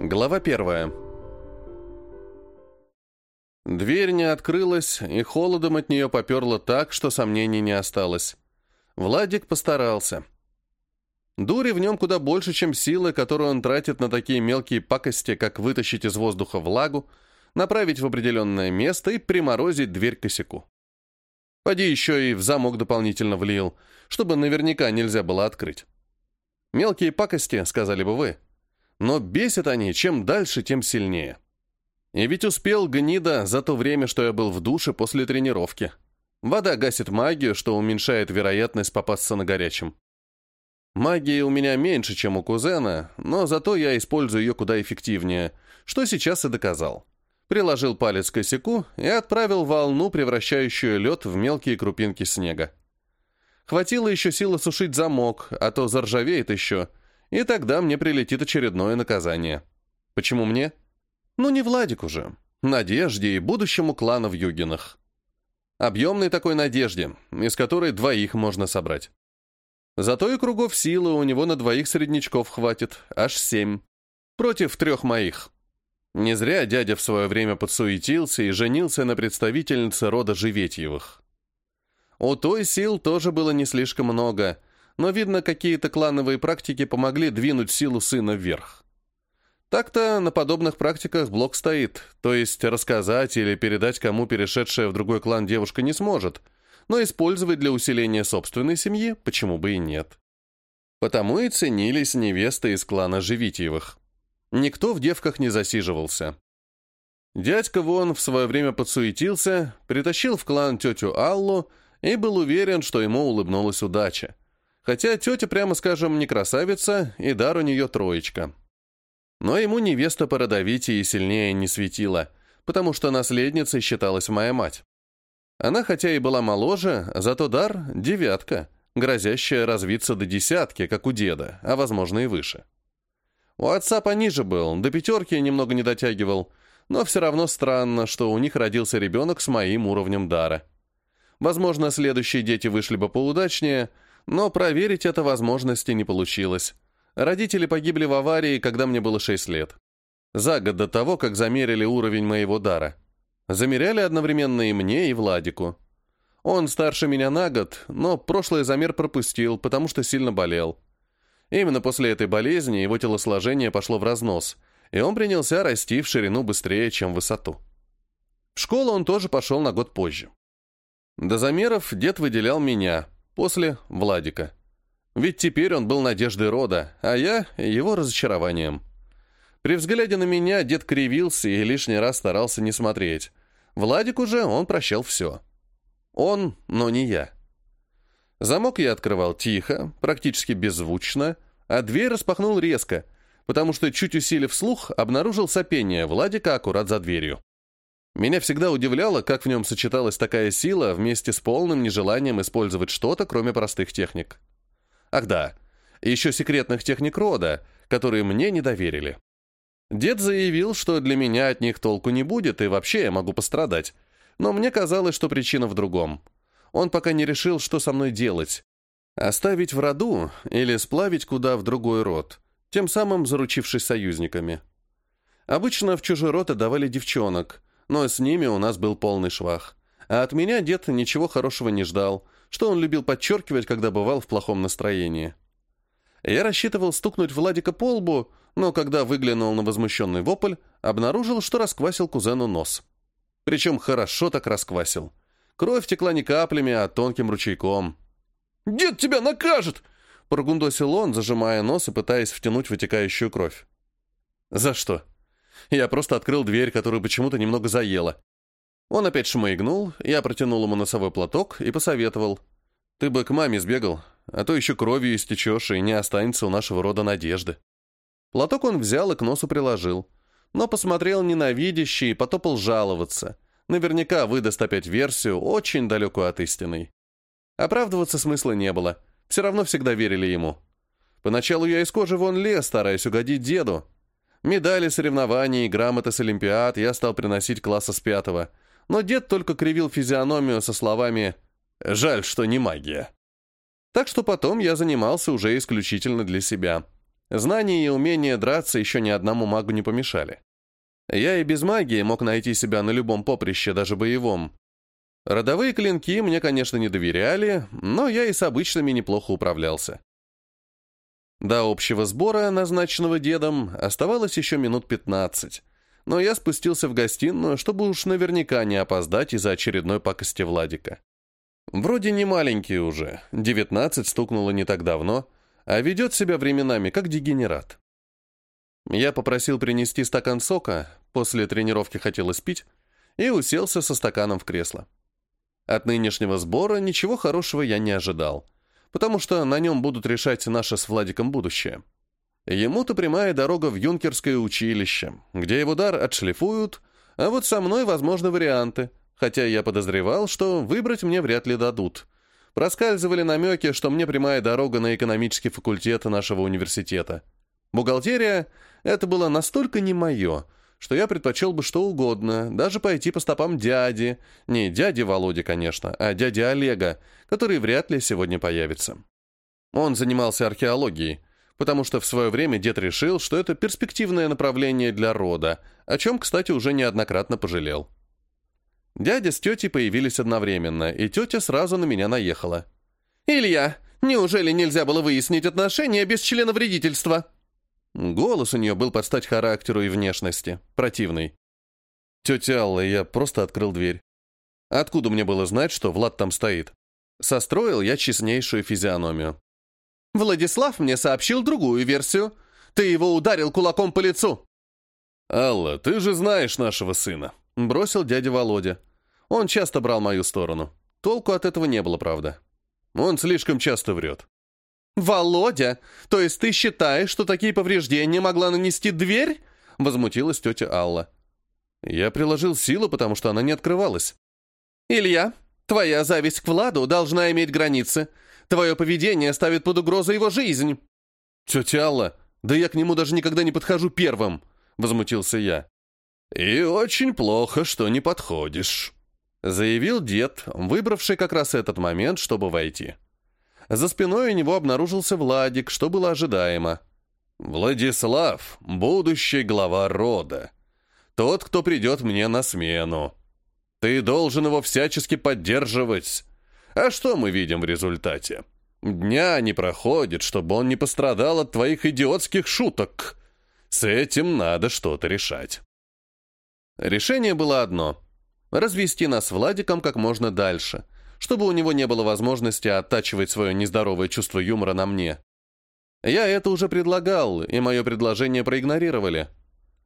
Глава первая. Дверь не открылась, и холодом от нее поперло так, что сомнений не осталось. Владик постарался. Дури в нем куда больше, чем силы, которую он тратит на такие мелкие пакости, как вытащить из воздуха влагу, направить в определенное место и приморозить дверь к косяку. Поди еще и в замок дополнительно влил, чтобы наверняка нельзя было открыть. Мелкие пакости, сказали бы вы, но бесят они, чем дальше, тем сильнее. И ведь успел гнида за то время, что я был в душе после тренировки. Вода гасит магию, что уменьшает вероятность попасться на горячем. Магии у меня меньше, чем у кузена, но зато я использую ее куда эффективнее, что сейчас и доказал. Приложил палец к косяку и отправил волну, превращающую лед в мелкие крупинки снега. Хватило еще силы сушить замок, а то заржавеет еще, и тогда мне прилетит очередное наказание. Почему мне? Ну, не Владик уже. Надежде и будущему клана в Югинах. Объемной такой надежде, из которой двоих можно собрать. Зато и кругов силы у него на двоих среднячков хватит, аж семь. Против трех моих. Не зря дядя в свое время подсуетился и женился на представительнице рода Живетьевых. У той сил тоже было не слишком много, но, видно, какие-то клановые практики помогли двинуть силу сына вверх. Так-то на подобных практиках блок стоит, то есть рассказать или передать кому перешедшая в другой клан девушка не сможет, но использовать для усиления собственной семьи почему бы и нет. Потому и ценились невесты из клана Живитьевых. Никто в девках не засиживался. Дядька вон в свое время подсуетился, притащил в клан тетю Аллу и был уверен, что ему улыбнулась удача. Хотя тетя, прямо скажем, не красавица, и дар у нее троечка. Но ему невеста породовитее и сильнее не светила, потому что наследницей считалась моя мать. Она хотя и была моложе, зато дар — девятка, грозящая развиться до десятки, как у деда, а возможно и выше. У отца пониже был, до пятерки немного не дотягивал, но все равно странно, что у них родился ребенок с моим уровнем дара. Возможно, следующие дети вышли бы поудачнее — но проверить это возможности не получилось. Родители погибли в аварии, когда мне было 6 лет. За год до того, как замерили уровень моего дара. Замеряли одновременно и мне, и Владику. Он старше меня на год, но прошлый замер пропустил, потому что сильно болел. Именно после этой болезни его телосложение пошло в разнос, и он принялся расти в ширину быстрее, чем в высоту. В школу он тоже пошел на год позже. До замеров дед выделял меня, После — Владика. Ведь теперь он был надеждой рода, а я — его разочарованием. При взгляде на меня дед кривился и лишний раз старался не смотреть. Владик уже он прощал все. Он, но не я. Замок я открывал тихо, практически беззвучно, а дверь распахнул резко, потому что, чуть усилив слух, обнаружил сопение Владика аккурат за дверью. Меня всегда удивляло, как в нем сочеталась такая сила вместе с полным нежеланием использовать что-то, кроме простых техник. Ах да, еще секретных техник рода, которые мне не доверили. Дед заявил, что для меня от них толку не будет, и вообще я могу пострадать. Но мне казалось, что причина в другом. Он пока не решил, что со мной делать. Оставить в роду или сплавить куда в другой род, тем самым заручившись союзниками. Обычно в чужой род отдавали девчонок, но с ними у нас был полный швах. А от меня дед ничего хорошего не ждал, что он любил подчеркивать, когда бывал в плохом настроении. Я рассчитывал стукнуть Владика по лбу, но когда выглянул на возмущенный вопль, обнаружил, что расквасил кузену нос. Причем хорошо так расквасил. Кровь текла не каплями, а тонким ручейком. «Дед тебя накажет!» — прогундосил он, зажимая нос и пытаясь втянуть вытекающую кровь. «За что?» Я просто открыл дверь, которую почему-то немного заело. Он опять шмыгнул, я протянул ему носовой платок и посоветовал. «Ты бы к маме сбегал, а то еще кровью истечешь, и не останется у нашего рода надежды». Платок он взял и к носу приложил, но посмотрел ненавидяще и потопал жаловаться. Наверняка выдаст опять версию, очень далекую от истины. Оправдываться смысла не было, все равно всегда верили ему. Поначалу я из кожи вон лез, стараясь угодить деду, Медали соревнований и грамоты с Олимпиад я стал приносить класса с пятого. Но дед только кривил физиономию со словами «Жаль, что не магия». Так что потом я занимался уже исключительно для себя. Знания и умение драться еще ни одному магу не помешали. Я и без магии мог найти себя на любом поприще, даже боевом. Родовые клинки мне, конечно, не доверяли, но я и с обычными неплохо управлялся. До общего сбора, назначенного дедом, оставалось еще минут пятнадцать, но я спустился в гостиную, чтобы уж наверняка не опоздать из-за очередной пакости Владика. Вроде не маленький уже, девятнадцать стукнуло не так давно, а ведет себя временами как дегенерат. Я попросил принести стакан сока, после тренировки хотелось пить, и уселся со стаканом в кресло. От нынешнего сбора ничего хорошего я не ожидал, потому что на нем будут решать наше с Владиком будущее. Ему-то прямая дорога в юнкерское училище, где его дар отшлифуют, а вот со мной возможны варианты, хотя я подозревал, что выбрать мне вряд ли дадут. Проскальзывали намеки, что мне прямая дорога на экономический факультет нашего университета. Бухгалтерия — это было настолько не мое, что я предпочел бы что угодно, даже пойти по стопам дяди, не дяди Володи, конечно, а дяди Олега, который вряд ли сегодня появится. Он занимался археологией, потому что в свое время дед решил, что это перспективное направление для рода, о чем, кстати, уже неоднократно пожалел. Дядя с тетей появились одновременно, и тетя сразу на меня наехала. «Илья, неужели нельзя было выяснить отношения без члена вредительства?» Голос у нее был под стать характеру и внешности. Противный. «Тетя Алла, я просто открыл дверь. Откуда мне было знать, что Влад там стоит?» Состроил я честнейшую физиономию. «Владислав мне сообщил другую версию. Ты его ударил кулаком по лицу». «Алла, ты же знаешь нашего сына», — бросил дядя Володя. Он часто брал мою сторону. Толку от этого не было, правда. Он слишком часто врет. «Володя, то есть ты считаешь, что такие повреждения могла нанести дверь?» Возмутилась тетя Алла. Я приложил силу, потому что она не открывалась. «Илья, твоя зависть к Владу должна иметь границы. Твое поведение ставит под угрозу его жизнь». «Тетя Алла, да я к нему даже никогда не подхожу первым», — возмутился я. «И очень плохо, что не подходишь», — заявил дед, выбравший как раз этот момент, чтобы войти. За спиной у него обнаружился Владик, что было ожидаемо. «Владислав, будущий глава рода. Тот, кто придет мне на смену. Ты должен его всячески поддерживать. А что мы видим в результате? Дня не проходит, чтобы он не пострадал от твоих идиотских шуток. С этим надо что-то решать». Решение было одно — развести нас с Владиком как можно дальше — чтобы у него не было возможности оттачивать свое нездоровое чувство юмора на мне. Я это уже предлагал, и мое предложение проигнорировали.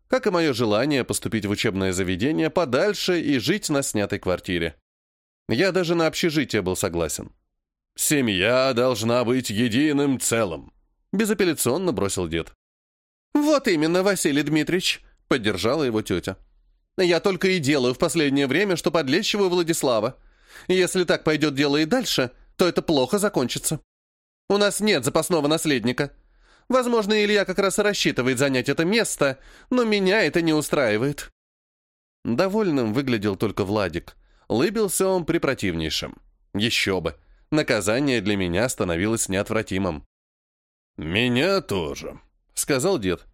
Как и мое желание поступить в учебное заведение подальше и жить на снятой квартире. Я даже на общежитие был согласен. «Семья должна быть единым целым», — безапелляционно бросил дед. «Вот именно, Василий Дмитриевич», — поддержала его тетя. «Я только и делаю в последнее время, что подлечиваю Владислава. Если так пойдет дело и дальше, то это плохо закончится. У нас нет запасного наследника. Возможно, Илья как раз и рассчитывает занять это место, но меня это не устраивает». Довольным выглядел только Владик. Лыбился он при противнейшем. Еще бы. Наказание для меня становилось неотвратимым. «Меня тоже», — сказал дед.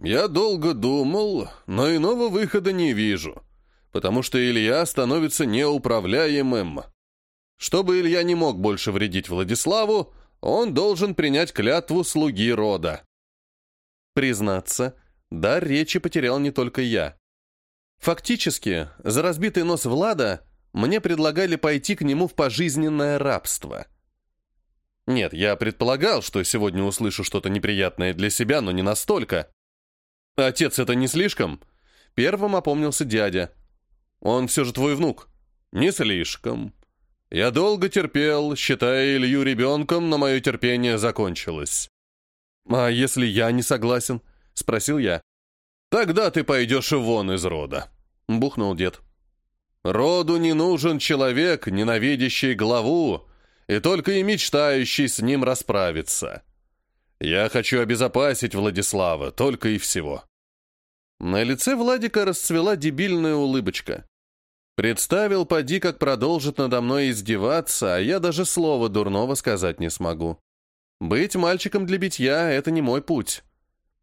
«Я долго думал, но иного выхода не вижу потому что Илья становится неуправляемым. Чтобы Илья не мог больше вредить Владиславу, он должен принять клятву слуги рода. Признаться, дар речи потерял не только я. Фактически, за разбитый нос Влада мне предлагали пойти к нему в пожизненное рабство. Нет, я предполагал, что сегодня услышу что-то неприятное для себя, но не настолько. Отец, это не слишком? Первым опомнился дядя. Он все же твой внук. Не слишком. Я долго терпел, считая Илью ребенком, но мое терпение закончилось. А если я не согласен? Спросил я. Тогда ты пойдешь вон из рода. Бухнул дед. Роду не нужен человек, ненавидящий главу, и только и мечтающий с ним расправиться. Я хочу обезопасить Владислава, только и всего. На лице Владика расцвела дебильная улыбочка. Представил, поди, как продолжит надо мной издеваться, а я даже слова дурного сказать не смогу. Быть мальчиком для битья — это не мой путь.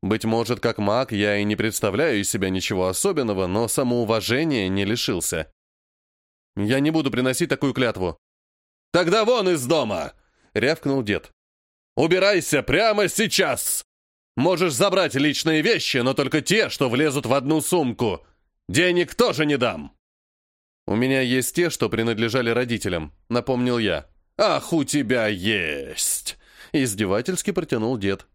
Быть может, как маг я и не представляю из себя ничего особенного, но самоуважения не лишился. Я не буду приносить такую клятву. «Тогда вон из дома!» — рявкнул дед. «Убирайся прямо сейчас! Можешь забрать личные вещи, но только те, что влезут в одну сумку. Денег тоже не дам!» «У меня есть те, что принадлежали родителям», — напомнил я. «Ах, у тебя есть!» — издевательски протянул дед.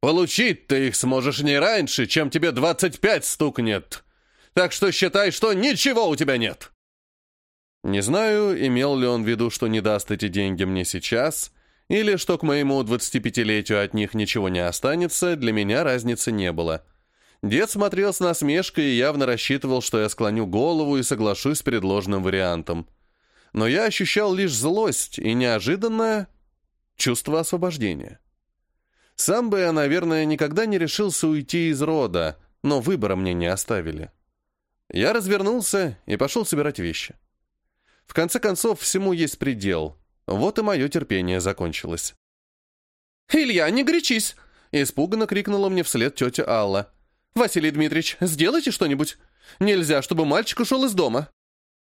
«Получить ты их сможешь не раньше, чем тебе двадцать пять стукнет. Так что считай, что ничего у тебя нет!» Не знаю, имел ли он в виду, что не даст эти деньги мне сейчас, или что к моему 25-летию от них ничего не останется, для меня разницы не было. Дед смотрел с насмешкой и явно рассчитывал, что я склоню голову и соглашусь с предложенным вариантом. Но я ощущал лишь злость и неожиданное чувство освобождения. Сам бы я, наверное, никогда не решился уйти из рода, но выбора мне не оставили. Я развернулся и пошел собирать вещи. В конце концов, всему есть предел. Вот и мое терпение закончилось. «Илья, не горячись!» — испуганно крикнула мне вслед тетя Алла. «Василий Дмитриевич, сделайте что-нибудь. Нельзя, чтобы мальчик ушел из дома».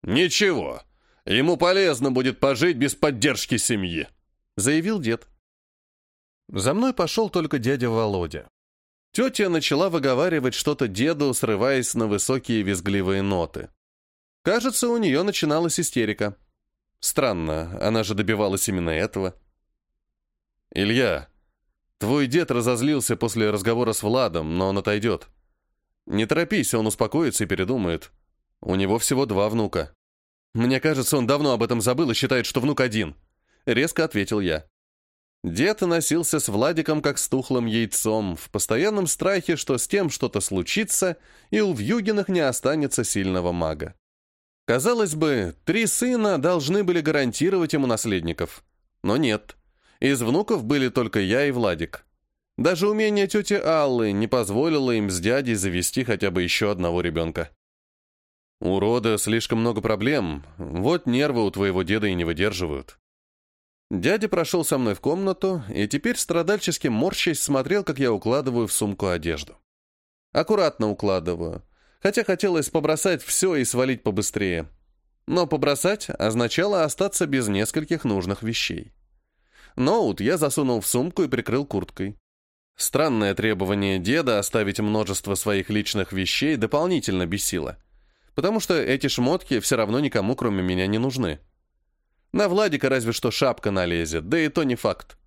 «Ничего. Ему полезно будет пожить без поддержки семьи», — заявил дед. За мной пошел только дядя Володя. Тетя начала выговаривать что-то деду, срываясь на высокие визгливые ноты. Кажется, у нее начиналась истерика. Странно, она же добивалась именно этого. «Илья, твой дед разозлился после разговора с Владом, но он отойдет. Не торопись, он успокоится и передумает. У него всего два внука. Мне кажется, он давно об этом забыл и считает, что внук один», — резко ответил я. Дед носился с Владиком как с тухлым яйцом, в постоянном страхе, что с тем что-то случится, и у Вьюгиных не останется сильного мага. Казалось бы, три сына должны были гарантировать ему наследников. Но нет. Из внуков были только я и Владик. Даже умение тети Аллы не позволило им с дядей завести хотя бы еще одного ребенка. У рода слишком много проблем, вот нервы у твоего деда и не выдерживают. Дядя прошел со мной в комнату и теперь страдальчески морщась смотрел, как я укладываю в сумку одежду. Аккуратно укладываю, хотя хотелось побросать все и свалить побыстрее. Но побросать означало остаться без нескольких нужных вещей. Ноут я засунул в сумку и прикрыл курткой. Странное требование деда оставить множество своих личных вещей дополнительно бесило, потому что эти шмотки все равно никому, кроме меня, не нужны. На Владика разве что шапка налезет, да и то не факт.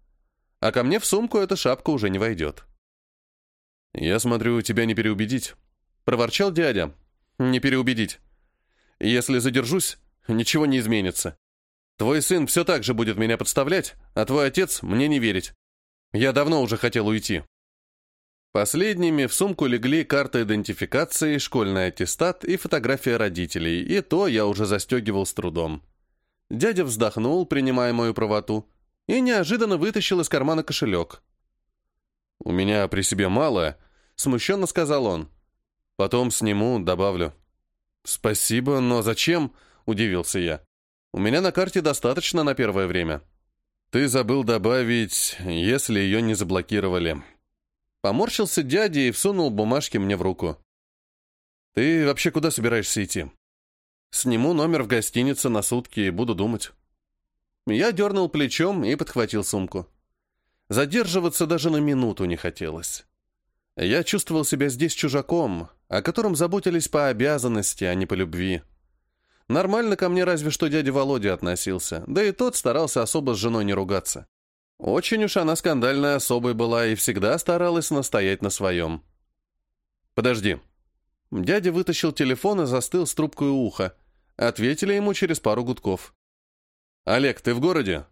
А ко мне в сумку эта шапка уже не войдет. «Я смотрю, тебя не переубедить», проворчал дядя. «Не переубедить. Если задержусь, ничего не изменится. Твой сын все так же будет меня подставлять, а твой отец мне не верить. Я давно уже хотел уйти». Последними в сумку легли карта идентификации, школьный аттестат и фотография родителей, и то я уже застегивал с трудом. Дядя вздохнул, принимая мою правоту, и неожиданно вытащил из кармана кошелек. «У меня при себе мало», — смущенно сказал он. Потом сниму, добавлю. Спасибо, но зачем? Удивился я. У меня на карте достаточно на первое время. Ты забыл добавить, если ее не заблокировали. Поморщился дядя и всунул бумажки мне в руку. Ты вообще куда собираешься идти? Сниму номер в гостинице на сутки и буду думать. Я дернул плечом и подхватил сумку. Задерживаться даже на минуту не хотелось. Я чувствовал себя здесь чужаком, о котором заботились по обязанности, а не по любви. Нормально ко мне разве что дядя Володя относился, да и тот старался особо с женой не ругаться. Очень уж она скандальная особой была и всегда старалась настоять на своем. «Подожди». Дядя вытащил телефон и застыл с трубкой у уха. Ответили ему через пару гудков. «Олег, ты в городе?»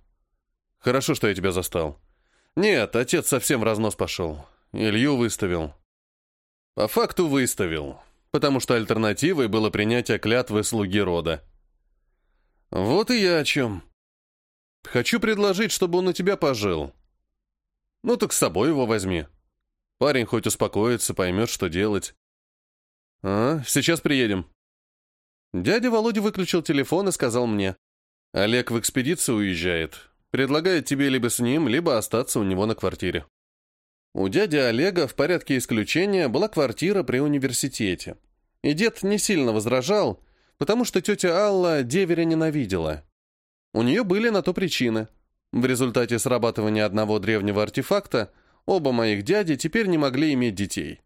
«Хорошо, что я тебя застал». «Нет, отец совсем в разнос пошел. Илью выставил. По факту выставил, потому что альтернативой было принятие клятвы слуги рода. Вот и я о чем. Хочу предложить, чтобы он у тебя пожил. Ну так с собой его возьми. Парень хоть успокоится, поймет, что делать. А, сейчас приедем. Дядя Володя выключил телефон и сказал мне. Олег в экспедицию уезжает. Предлагает тебе либо с ним, либо остаться у него на квартире. У дяди Олега в порядке исключения была квартира при университете. И дед не сильно возражал, потому что тетя Алла деверя ненавидела. У нее были на то причины. В результате срабатывания одного древнего артефакта оба моих дяди теперь не могли иметь детей.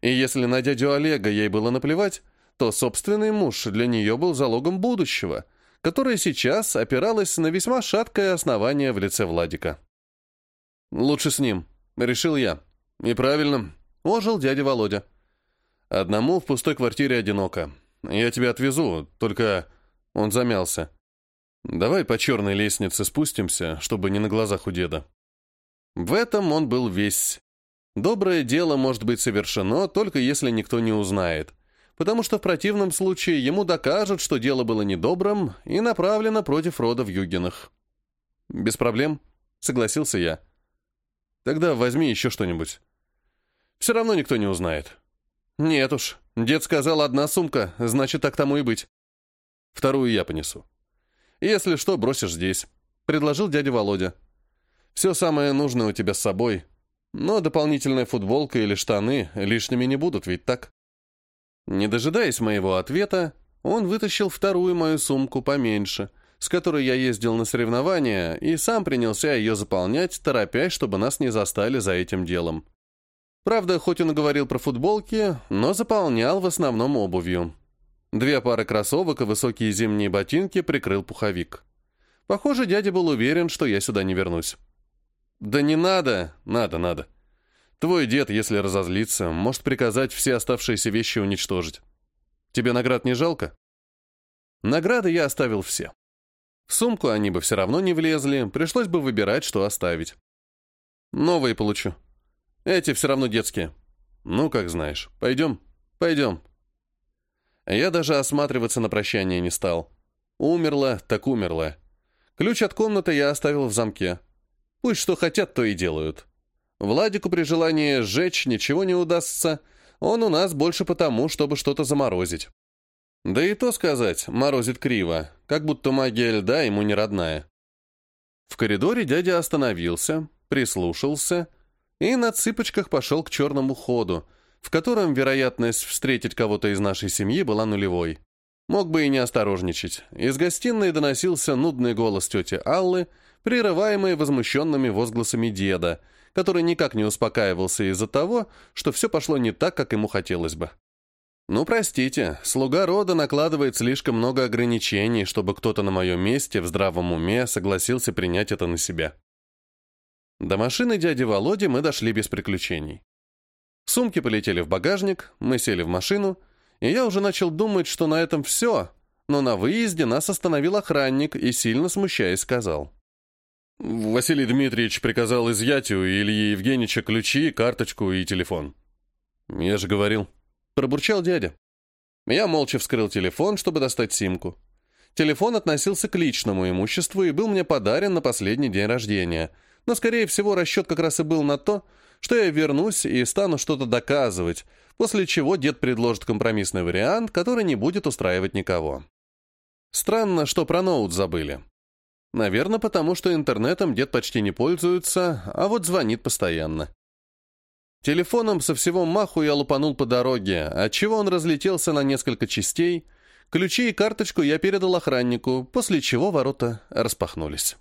И если на дядю Олега ей было наплевать, то собственный муж для нее был залогом будущего, которое сейчас опиралось на весьма шаткое основание в лице Владика. «Лучше с ним», — решил я. «И правильно», — ожил дядя Володя. «Одному в пустой квартире одиноко. Я тебя отвезу, только...» Он замялся. «Давай по черной лестнице спустимся, чтобы не на глазах у деда». В этом он был весь. Доброе дело может быть совершено, только если никто не узнает, потому что в противном случае ему докажут, что дело было недобрым и направлено против рода в Югинах. «Без проблем», — согласился я. «Тогда возьми еще что-нибудь. Все равно никто не узнает». «Нет уж, дед сказал, одна сумка, значит, так тому и быть. Вторую я понесу». «Если что, бросишь здесь», — предложил дядя Володя. «Все самое нужное у тебя с собой, но дополнительная футболка или штаны лишними не будут, ведь так?» Не дожидаясь моего ответа, он вытащил вторую мою сумку поменьше, с которой я ездил на соревнования, и сам принялся ее заполнять, торопясь, чтобы нас не застали за этим делом. Правда, хоть он говорил про футболки, но заполнял в основном обувью. Две пары кроссовок и высокие зимние ботинки прикрыл пуховик. Похоже, дядя был уверен, что я сюда не вернусь. «Да не надо! Надо, надо. Твой дед, если разозлится, может приказать все оставшиеся вещи уничтожить. Тебе наград не жалко?» Награды я оставил все. В сумку они бы все равно не влезли, пришлось бы выбирать, что оставить. Новые получу. Эти все равно детские. Ну, как знаешь. Пойдем? Пойдем. Я даже осматриваться на прощание не стал. Умерла, так умерла. Ключ от комнаты я оставил в замке. Пусть что хотят, то и делают. Владику при желании сжечь ничего не удастся. Он у нас больше потому, чтобы что-то заморозить. Да и то сказать, морозит криво, как будто магия льда ему не родная. В коридоре дядя остановился, прислушался и на цыпочках пошел к черному ходу, в котором вероятность встретить кого-то из нашей семьи была нулевой. Мог бы и не осторожничать. Из гостиной доносился нудный голос тети Аллы, прерываемый возмущенными возгласами деда, который никак не успокаивался из-за того, что все пошло не так, как ему хотелось бы. «Ну, простите, слуга рода накладывает слишком много ограничений, чтобы кто-то на моем месте в здравом уме согласился принять это на себя». До машины дяди Володи мы дошли без приключений. Сумки полетели в багажник, мы сели в машину, и я уже начал думать, что на этом все, но на выезде нас остановил охранник и, сильно смущаясь, сказал. Василий Дмитриевич приказал изъять у Ильи Евгеньевича ключи, карточку и телефон. Я же говорил. Пробурчал дядя. Я молча вскрыл телефон, чтобы достать симку. Телефон относился к личному имуществу и был мне подарен на последний день рождения, но, скорее всего, расчет как раз и был на то, что я вернусь и стану что-то доказывать, после чего дед предложит компромиссный вариант, который не будет устраивать никого. Странно, что про ноут забыли. Наверное, потому что интернетом дед почти не пользуется, а вот звонит постоянно. Телефоном со всего маху я лупанул по дороге, отчего он разлетелся на несколько частей. Ключи и карточку я передал охраннику, после чего ворота распахнулись.